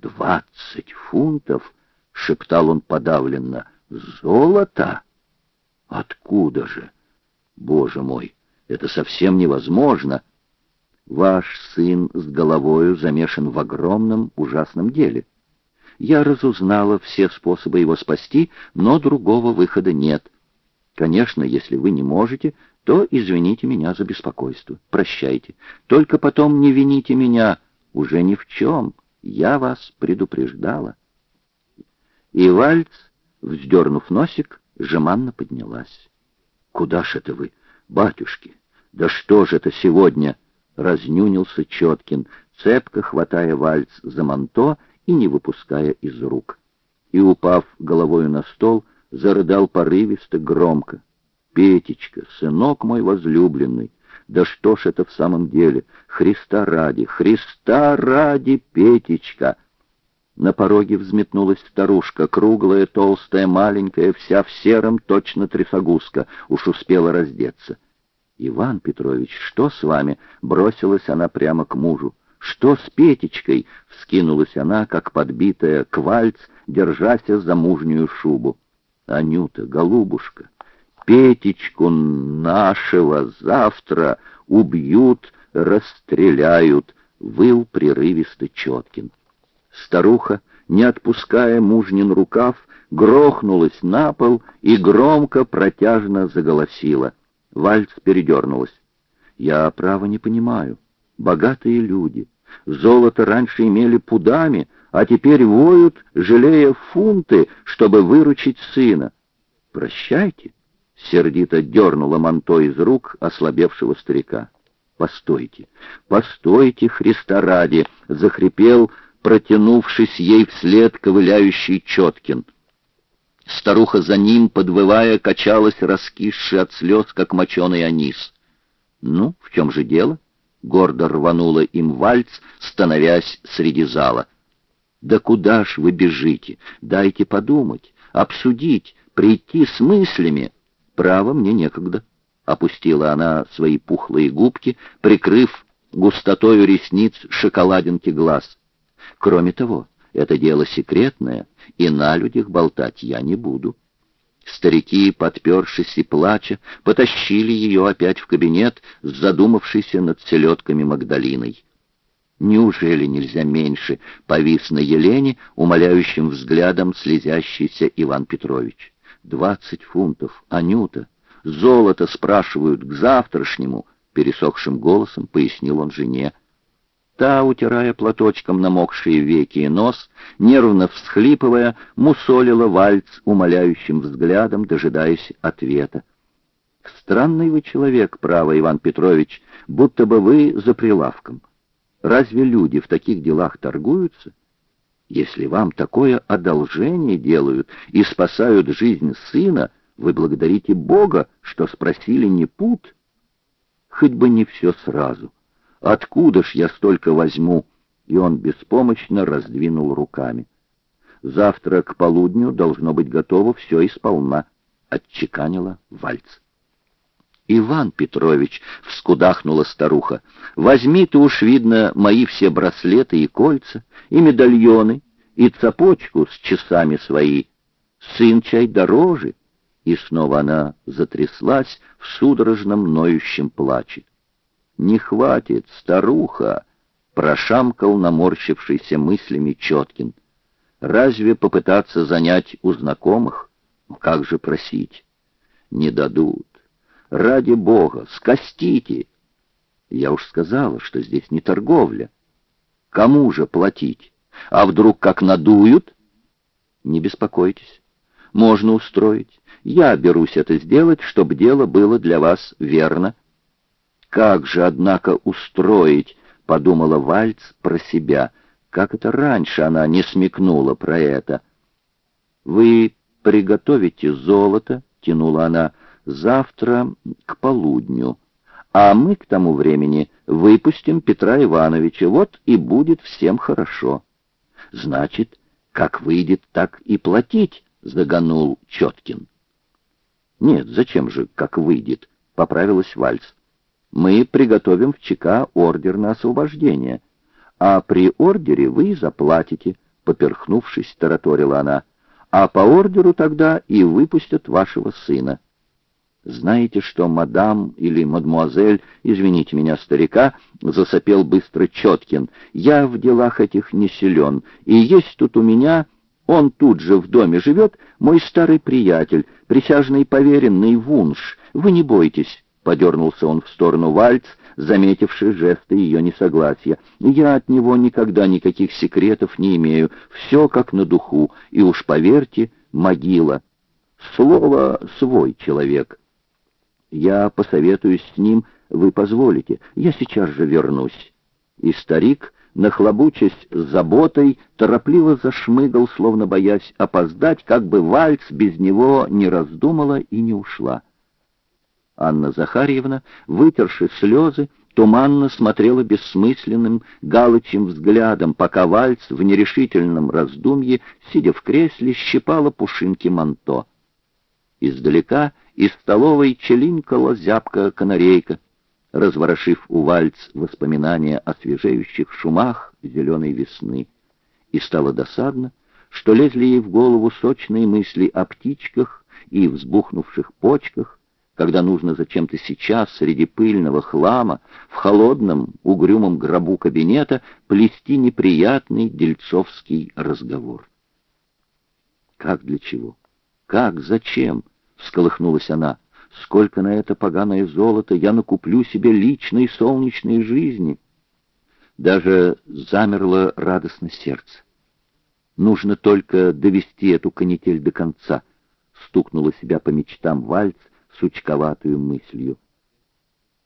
«Двадцать фунтов!» — шептал он подавленно. «Золото? Откуда же? Боже мой, это совсем невозможно!» Ваш сын с головою замешан в огромном, ужасном деле. Я разузнала все способы его спасти, но другого выхода нет. Конечно, если вы не можете, то извините меня за беспокойство. Прощайте. Только потом не вините меня. Уже ни в чем. Я вас предупреждала. И Вальц, вздернув носик, жеманно поднялась. «Куда ж это вы, батюшки? Да что же это сегодня?» Разнюнился Четкин, цепко хватая Вальц за манто и не выпуская из рук. И, упав головою на стол, зарыдал порывисто громко. «Петечка, сынок мой возлюбленный, да что ж это в самом деле? Христа ради, Христа ради, Петечка!» На пороге взметнулась старушка, круглая, толстая, маленькая, вся в сером, точно трясогузка, уж успела раздеться. «Иван Петрович, что с вами?» — бросилась она прямо к мужу. «Что с Петечкой?» — вскинулась она, как подбитая квальц, держась за мужнюю шубу. «Анюта, голубушка, Петечку нашего завтра убьют, расстреляют», — выл прерывисто Четкин. Старуха, не отпуская мужнин рукав, грохнулась на пол и громко протяжно заголосила. Вальц передернулась. «Я, право, не понимаю. Богатые люди. Золото раньше имели пудами, а теперь воют, жалея фунты, чтобы выручить сына. Прощайте!» Сердито дернула манто из рук ослабевшего старика. «Постойте, постойте, Христа ради!» — захрипел протянувшись ей вслед ковыляющий Четкин. Старуха за ним, подвывая, качалась, раскисшая от слез, как моченый анис. «Ну, в чем же дело?» — гордо рванула им вальц, становясь среди зала. «Да куда ж вы бежите? Дайте подумать, обсудить, прийти с мыслями. Право, мне некогда». Опустила она свои пухлые губки, прикрыв густотою ресниц шоколадинки глаз. Кроме того, это дело секретное, и на людях болтать я не буду. Старики, подпершись и плача, потащили ее опять в кабинет с задумавшейся над селедками Магдалиной. Неужели нельзя меньше, повис на Елене, умоляющим взглядом слезящийся Иван Петрович. Двадцать фунтов, Анюта, золото спрашивают к завтрашнему, пересохшим голосом пояснил он жене. Та, утирая платочком намокшие веки и нос, нервно всхлипывая, мусолила вальц умоляющим взглядом, дожидаясь ответа. «Странный вы человек, право, Иван Петрович, будто бы вы за прилавком. Разве люди в таких делах торгуются? Если вам такое одолжение делают и спасают жизнь сына, вы благодарите Бога, что спросили не пут, хоть бы не все сразу». Откуда ж я столько возьму?» И он беспомощно раздвинул руками. «Завтра к полудню должно быть готово все исполна», — отчеканила Вальц. «Иван Петрович», — вскудахнула старуха, — «возьми ты уж, видно, мои все браслеты и кольца, и медальоны, и цепочку с часами свои. Сын чай дороже». И снова она затряслась в судорожном ноющем плаче. «Не хватит, старуха!» — прошамкал наморщившийся мыслями Четкин. «Разве попытаться занять у знакомых? Как же просить? Не дадут. Ради бога, скостите!» Я уж сказала, что здесь не торговля. Кому же платить? А вдруг как надуют? Не беспокойтесь. Можно устроить. Я берусь это сделать, чтобы дело было для вас верно как же, однако, устроить, подумала Вальц про себя. Как это раньше она не смекнула про это? Вы приготовите золото, тянула она, завтра к полудню. А мы к тому времени выпустим Петра Ивановича, вот и будет всем хорошо. Значит, как выйдет, так и платить, загонул Четкин. Нет, зачем же, как выйдет, поправилась Вальц мы приготовим в ЧК ордер на освобождение, а при ордере вы заплатите, поперхнувшись, тараторила она, а по ордеру тогда и выпустят вашего сына. Знаете, что мадам или мадмуазель, извините меня, старика, засопел быстро Четкин. Я в делах этих не силен, и есть тут у меня, он тут же в доме живет, мой старый приятель, присяжный поверенный Вунш. Вы не бойтесь, — подернулся он в сторону Вальц, заметивший жесты ее несогласия. «Я от него никогда никаких секретов не имею, все как на духу, и уж поверьте, могила. Слово «свой человек». Я посоветуюсь с ним, вы позволите, я сейчас же вернусь». И старик, нахлобучась с заботой, торопливо зашмыгал, словно боясь опоздать, как бы вальц без него не раздумала и не ушла. Анна Захарьевна, вытерши слезы, туманно смотрела бессмысленным, галочим взглядом, пока Вальц в нерешительном раздумье, сидя в кресле, щипала пушинки манто. Издалека из столовой челинкала зябкая канарейка, разворошив у Вальц воспоминания о свежеющих шумах зеленой весны. И стало досадно, что лезли ей в голову сочные мысли о птичках и взбухнувших почках, когда нужно зачем-то сейчас среди пыльного хлама в холодном угрюмом гробу кабинета плести неприятный дельцовский разговор. «Как для чего? Как? Зачем?» — всколыхнулась она. «Сколько на это поганое золото я накуплю себе личной солнечной жизни!» Даже замерло радостно сердце. «Нужно только довести эту канитель до конца», — стукнула себя по мечтам вальц, сучковатую мыслью.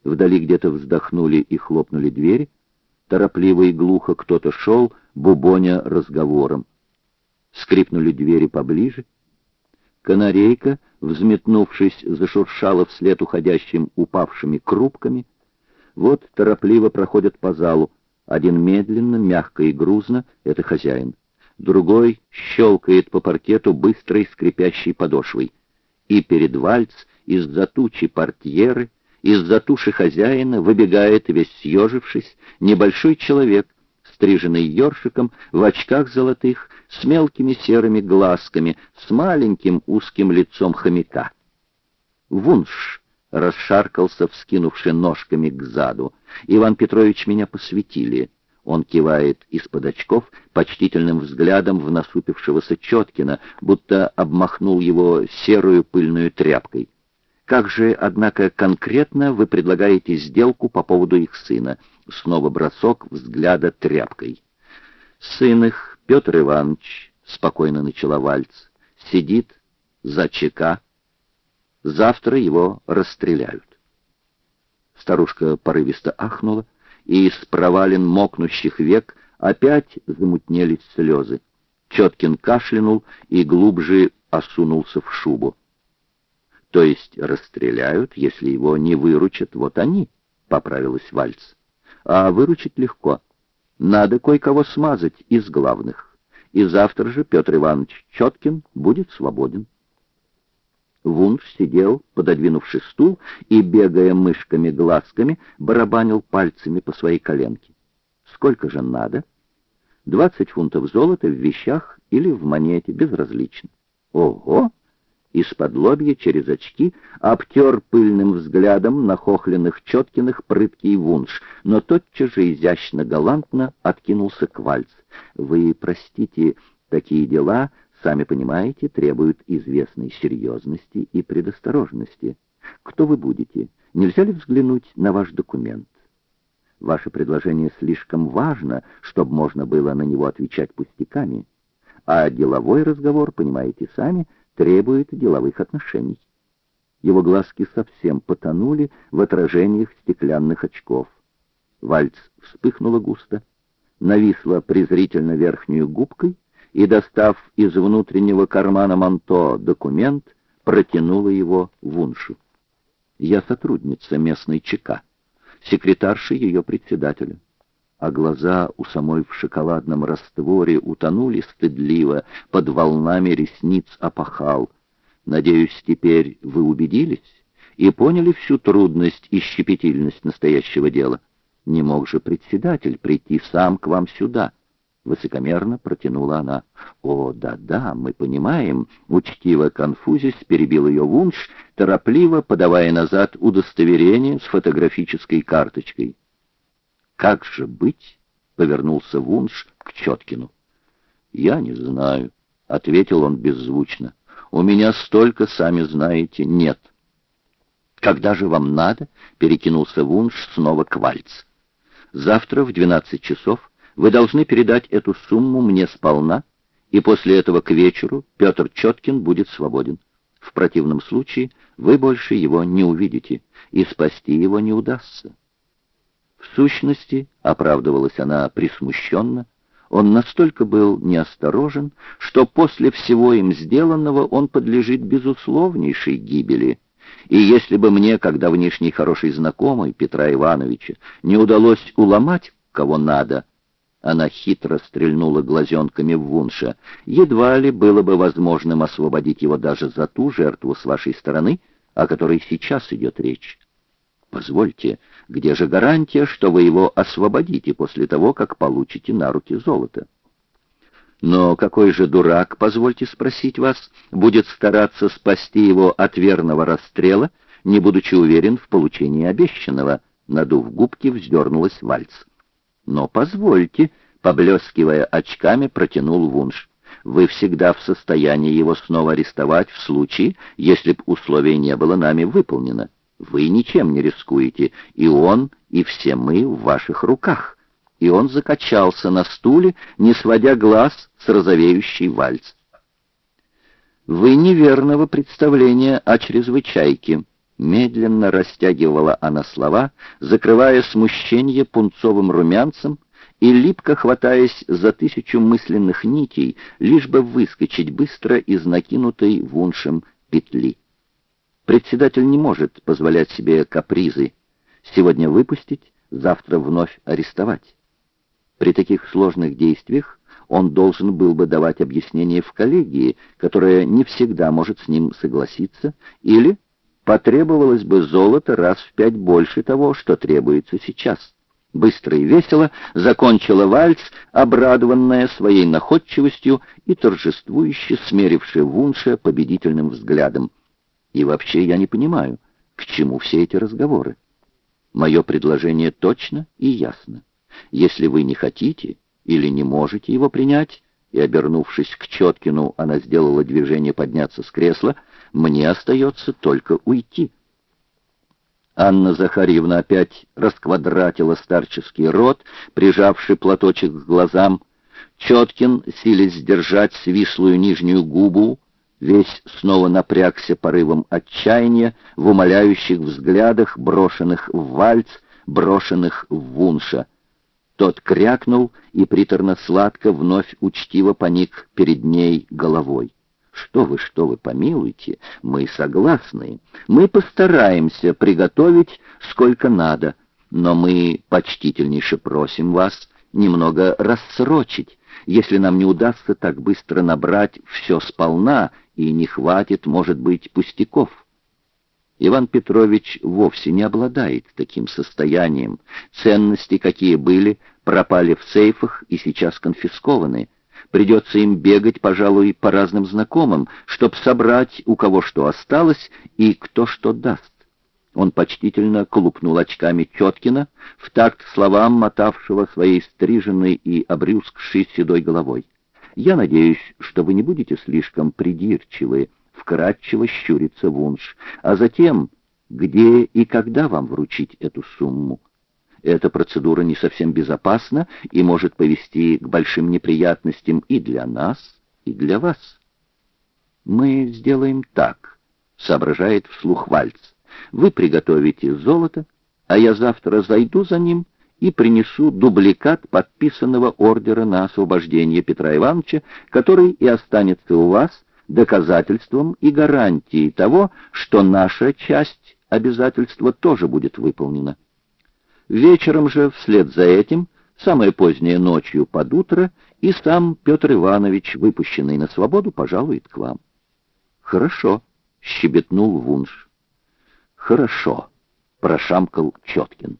Вдали где-то вздохнули и хлопнули двери. Торопливо и глухо кто-то шел, бубоня разговором. Скрипнули двери поближе. Канарейка, взметнувшись, зашуршала вслед уходящим упавшими крупками. Вот торопливо проходят по залу. Один медленно, мягко и грузно — это хозяин. Другой щелкает по паркету быстрой скрипящей подошвой. И перед вальц из-за тучи портьеры, из-за туши хозяина выбегает, весь съежившись, небольшой человек, стриженный ёршиком, в очках золотых, с мелкими серыми глазками, с маленьким узким лицом хомяка. Вунш расшаркался, вскинувши ножками к заду. Иван Петрович меня посвятили. Он кивает из-под очков почтительным взглядом в насупившегося Четкина, будто обмахнул его серую пыльную тряпкой. Как же, однако, конкретно вы предлагаете сделку по поводу их сына? Снова бросок взгляда тряпкой. Сын их, Петр Иванович, спокойно начала Вальц, сидит за ЧК. Завтра его расстреляют. Старушка порывисто ахнула, и из провалин мокнущих век опять замутнелись слезы. Четкин кашлянул и глубже осунулся в шубу. То есть расстреляют, если его не выручат, вот они, — поправилась Вальц. А выручить легко. Надо кое-кого смазать из главных. И завтра же Петр Иванович Четкин будет свободен. Вунш сидел, пододвинувший стул, и, бегая мышками-глазками, барабанил пальцами по своей коленке. Сколько же надо? Двадцать фунтов золота в вещах или в монете, безразлично. Ого! Из-под лобья через очки обтер пыльным взглядом нахохленных Четкиных прыткий вунш, но тотчас же изящно-галантно откинулся к вальц. «Вы простите, такие дела, сами понимаете, требуют известной серьезности и предосторожности. Кто вы будете? Нельзя ли взглянуть на ваш документ?» Ваше предложение слишком важно, чтобы можно было на него отвечать пустяками. А деловой разговор, понимаете сами, — требует деловых отношений. Его глазки совсем потонули в отражениях стеклянных очков. Вальц вспыхнула густо, нависла презрительно верхнюю губкой и, достав из внутреннего кармана манто документ, протянула его Вуншу. «Я сотрудница местной ЧК, секретарша ее председателя а глаза у самой в шоколадном растворе утонули стыдливо, под волнами ресниц опахал. Надеюсь, теперь вы убедились и поняли всю трудность и щепетильность настоящего дела. Не мог же председатель прийти сам к вам сюда. Высокомерно протянула она. «О, да-да, мы понимаем», — учтиво конфузясь перебил ее Вунш, торопливо подавая назад удостоверение с фотографической карточкой. «Как же быть?» — повернулся Вунш к Четкину. «Я не знаю», — ответил он беззвучно. «У меня столько, сами знаете, нет». «Когда же вам надо?» — перекинулся Вунш снова к Вальц. «Завтра в двенадцать часов вы должны передать эту сумму мне сполна, и после этого к вечеру Петр Четкин будет свободен. В противном случае вы больше его не увидите, и спасти его не удастся. В сущности, оправдывалась она присмущенно, он настолько был неосторожен, что после всего им сделанного он подлежит безусловнейшей гибели. И если бы мне, как давнишний хороший знакомый Петра Ивановича, не удалось уломать кого надо, она хитро стрельнула глазенками в Вунша. Едва ли было бы возможным освободить его даже за ту жертву с вашей стороны, о которой сейчас идет речь. Позвольте, где же гарантия, что вы его освободите после того, как получите на руки золото? Но какой же дурак, позвольте спросить вас, будет стараться спасти его от верного расстрела, не будучи уверен в получении обещанного? Надув губки, вздернулась Вальц. Но позвольте, поблескивая очками, протянул Вунш. Вы всегда в состоянии его снова арестовать в случае, если б условие не было нами выполнено. Вы ничем не рискуете, и он, и все мы в ваших руках. И он закачался на стуле, не сводя глаз с розовеющей вальц. Вы неверного представления о чрезвычайке. Медленно растягивала она слова, закрывая смущение пунцовым румянцем и липко хватаясь за тысячу мысленных нитей, лишь бы выскочить быстро из накинутой вуншем петли. Председатель не может позволять себе капризы. Сегодня выпустить, завтра вновь арестовать. При таких сложных действиях он должен был бы давать объяснение в коллегии, которая не всегда может с ним согласиться, или потребовалось бы золото раз в пять больше того, что требуется сейчас. Быстро и весело закончила вальс, обрадованная своей находчивостью и торжествующе смерившая Вунша победительным взглядом. И вообще я не понимаю, к чему все эти разговоры. Мое предложение точно и ясно. Если вы не хотите или не можете его принять, и, обернувшись к Четкину, она сделала движение подняться с кресла, мне остается только уйти. Анна Захарьевна опять расквадратила старческий рот, прижавший платочек к глазам. Четкин, силясь сдержать свислую нижнюю губу, весь снова напрягся порывом отчаяния в умоляющих взглядах, брошенных в вальц, брошенных в вунша — тот крякнул и приторно-сладко вновь учтиво поник перед ней головой. «Что вы, что вы, помилуйте, мы согласны. Мы постараемся приготовить сколько надо, но мы почтительнейше просим вас немного рассрочить, если нам не удастся так быстро набрать все сполна и не хватит, может быть, пустяков». Иван Петрович вовсе не обладает таким состоянием. Ценности, какие были, пропали в сейфах и сейчас конфискованы. Придется им бегать, пожалуй, по разным знакомым, чтобы собрать, у кого что осталось и кто что даст. Он почтительно клупнул очками Четкина, в такт словам мотавшего своей стриженной и обрюзгшей седой головой. «Я надеюсь, что вы не будете слишком придирчивы», вкратчиво щурится Вунш. А затем, где и когда вам вручить эту сумму? Эта процедура не совсем безопасна и может повести к большим неприятностям и для нас, и для вас. Мы сделаем так, соображает вслух Вальц. Вы приготовите золото, а я завтра зайду за ним и принесу дубликат подписанного ордера на освобождение Петра Ивановича, который и останется у вас, доказательством и гарантией того, что наша часть обязательства тоже будет выполнена. Вечером же, вслед за этим, самое позднее ночью под утро, и сам Петр Иванович, выпущенный на свободу, пожалует к вам. «Хорошо», — щебетнул Вунш. «Хорошо», — прошамкал Четкин.